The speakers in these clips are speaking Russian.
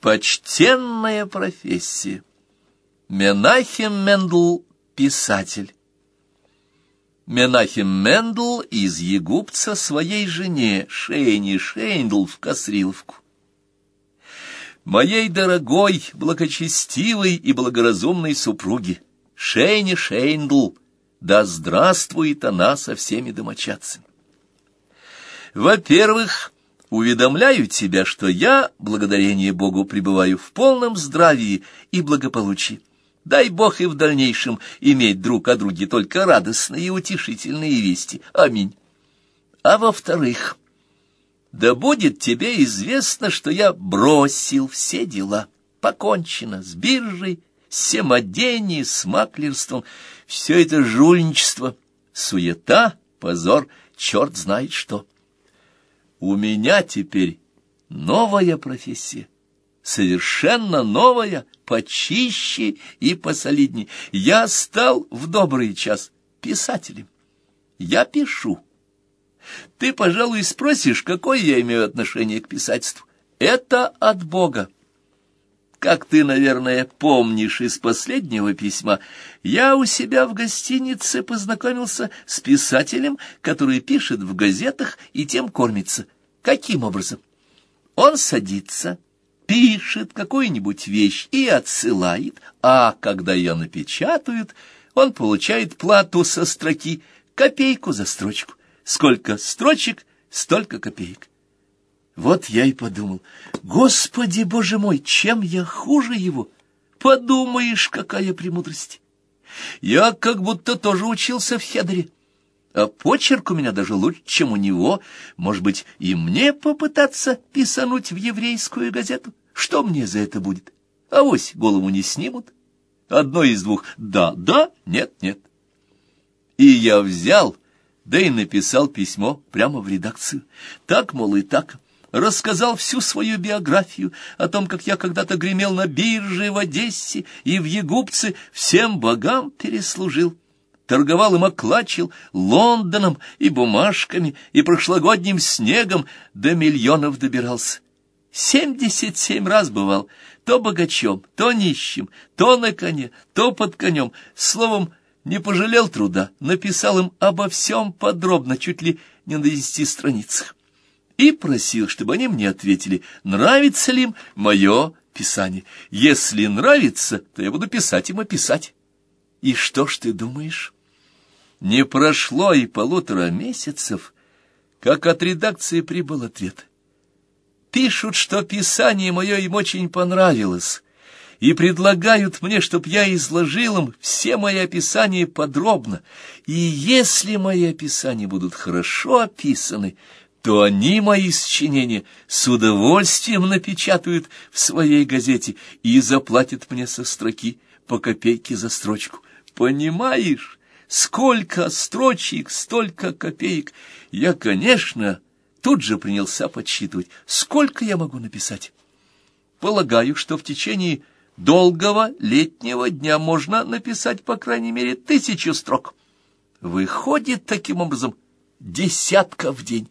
Почтенная профессия. Менахем Мендл — писатель. Менахем Мендл из Егупца своей жене Шейни Шейндл в Косриловку. Моей дорогой, благочестивой и благоразумной супруге, Шейни Шейндл, да здравствует она со всеми домочадцами. Во-первых, уведомляю тебя, что я, благодарение Богу, пребываю в полном здравии и благополучии. Дай Бог и в дальнейшем иметь друг о друге только радостные и утешительные вести. Аминь. А во-вторых, да будет тебе известно, что я бросил все дела. Покончено с биржей, с семодением, с маклерством. Все это жульничество, суета, позор, черт знает что. У меня теперь новая профессия совершенно новая, почище и посолиднее. Я стал в добрый час писателем. Я пишу. Ты, пожалуй, спросишь, какое я имею отношение к писательству. Это от Бога. Как ты, наверное, помнишь из последнего письма, я у себя в гостинице познакомился с писателем, который пишет в газетах и тем кормится. Каким образом? Он садится пишет какую-нибудь вещь и отсылает, а когда ее напечатают, он получает плату со строки, копейку за строчку. Сколько строчек, столько копеек. Вот я и подумал, Господи, Боже мой, чем я хуже его? Подумаешь, какая премудрость! Я как будто тоже учился в Хедере. А почерк у меня даже лучше, чем у него. Может быть, и мне попытаться писануть в еврейскую газету? Что мне за это будет? Авось голову не снимут. Одно из двух «да, да, нет, нет». И я взял, да и написал письмо прямо в редакцию. Так, мол, и так. Рассказал всю свою биографию о том, как я когда-то гремел на бирже в Одессе и в Егупце, всем богам переслужил торговал и маклачил Лондоном и бумажками, и прошлогодним снегом до миллионов добирался. Семьдесят семь раз бывал, то богачом, то нищим, то на коне, то под конем. Словом, не пожалел труда, написал им обо всем подробно, чуть ли не на десяти страницах. И просил, чтобы они мне ответили, нравится ли им мое писание. Если нравится, то я буду писать им описать. И что ж ты думаешь? Не прошло и полутора месяцев, как от редакции прибыл ответ. Пишут, что писание мое им очень понравилось, и предлагают мне, чтоб я изложил им все мои описания подробно, и если мои описания будут хорошо описаны, то они мои сочинения с удовольствием напечатают в своей газете и заплатят мне со строки по копейке за строчку. Понимаешь? Сколько строчек, столько копеек. Я, конечно, тут же принялся подсчитывать, сколько я могу написать. Полагаю, что в течение долгого летнего дня можно написать, по крайней мере, тысячу строк. Выходит, таким образом, десятка в день.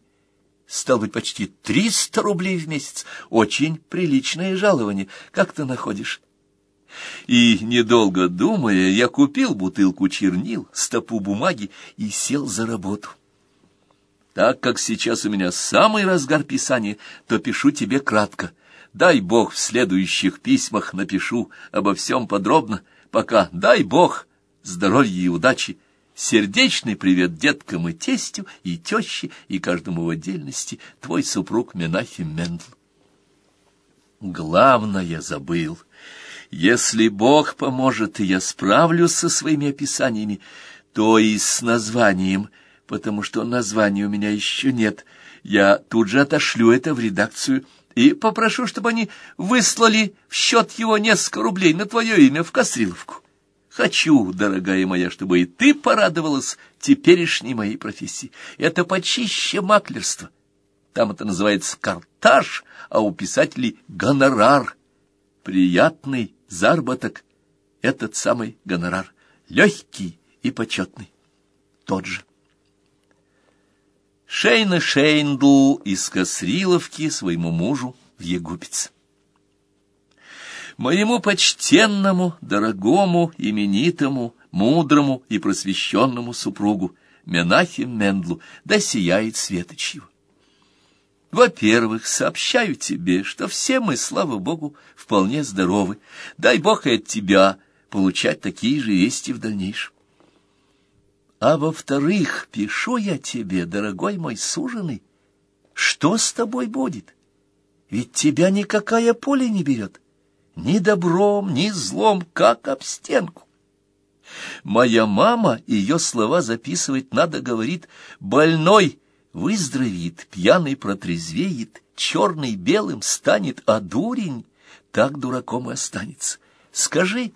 Стал быть, почти триста рублей в месяц. Очень приличное жалование. Как ты находишь? И, недолго думая, я купил бутылку чернил, стопу бумаги и сел за работу. Так как сейчас у меня самый разгар писания, то пишу тебе кратко. Дай Бог в следующих письмах напишу обо всем подробно. Пока, дай Бог, здоровья и удачи. Сердечный привет деткам и тестю, и теще, и каждому в отдельности, твой супруг Менахим Мендл. Главное забыл. Если Бог поможет, и я справлюсь со своими описаниями, то и с названием, потому что названия у меня еще нет. Я тут же отошлю это в редакцию и попрошу, чтобы они выслали в счет его несколько рублей на твое имя в Костриловку. Хочу, дорогая моя, чтобы и ты порадовалась теперешней моей профессии. Это почище маклерства. Там это называется картаж, а у писателей гонорар. Приятный заработок — этот самый гонорар, легкий и почетный, тот же. Шейна Шейндл из Косриловки своему мужу в Егупец. Моему почтенному, дорогому, именитому, мудрому и просвещенному супругу Менахим Мендлу, да сияет светоч его. Во-первых, сообщаю тебе, что все мы, слава Богу, вполне здоровы. Дай Бог и от тебя получать такие же вести в дальнейшем. А во-вторых, пишу я тебе, дорогой мой суженый, что с тобой будет? Ведь тебя никакая поле не берет, ни добром, ни злом, как об стенку. Моя мама, ее слова записывать надо, говорит, больной выздоровеет, пьяный протрезвеет, черный белым станет, а дурень так дураком и останется. Скажи,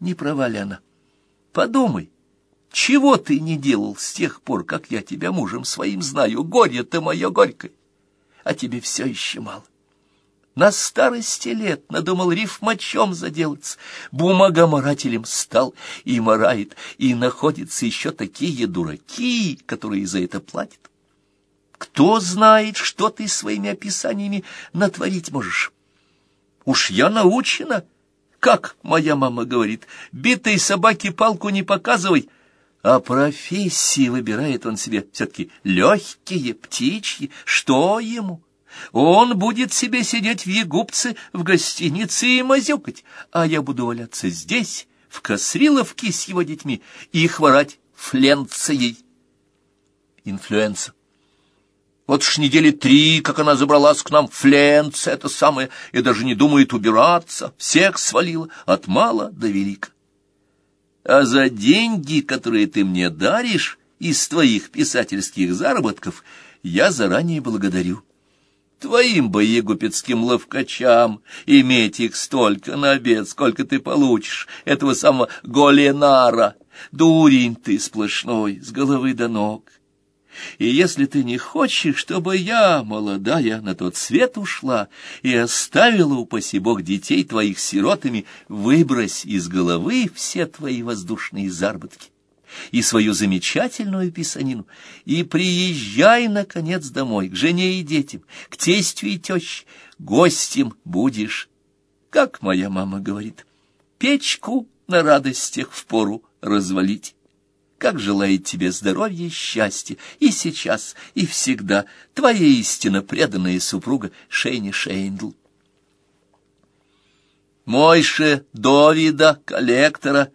не права ли она? Подумай, чего ты не делал с тех пор, как я тебя мужем своим знаю? Горе ты мое горькое, а тебе все еще мало. На старости лет надумал рифмачом заделаться, бумагоморателем стал и морает, и находятся еще такие дураки, которые за это платят. Кто знает, что ты своими описаниями натворить можешь? Уж я научена, как моя мама говорит, битой собаке палку не показывай, а профессии выбирает он себе все-таки легкие, птичьи. Что ему? Он будет себе сидеть в Егупце, в гостинице и мазюкать, а я буду валяться здесь, в Косриловке с его детьми, и хворать фленцией. Инфлюенса. Вот ж недели три, как она забралась к нам, фленция это самое, и даже не думает убираться, всех свалила, от мала до велика а за деньги, которые ты мне даришь из твоих писательских заработков, я заранее благодарю. Твоим бы егупетским ловкачам иметь их столько на обед, сколько ты получишь, этого самого голенара. Дурень ты сплошной, с головы до ног. И если ты не хочешь, чтобы я, молодая, на тот свет ушла и оставила, упаси бог, детей твоих сиротами, выбрось из головы все твои воздушные заработки и свою замечательную писанину, и приезжай, наконец, домой, к жене и детям, к тестю и теще, гостем будешь, как моя мама говорит, печку на радостях впору развалить как желает тебе здоровья и счастья и сейчас, и всегда, твоя истинно преданная супруга Шейни Шейндл. Мойше Довида, коллектора,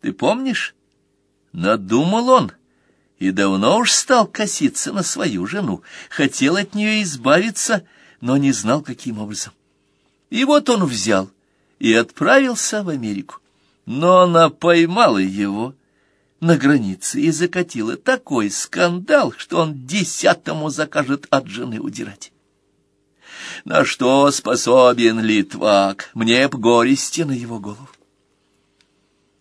ты помнишь? Надумал он, и давно уж стал коситься на свою жену, хотел от нее избавиться, но не знал, каким образом. И вот он взял и отправился в Америку. Но она поймала его, — на границе и закатила такой скандал, что он десятому закажет от жены удирать. На что способен Литвак? Мне б горести на его голову.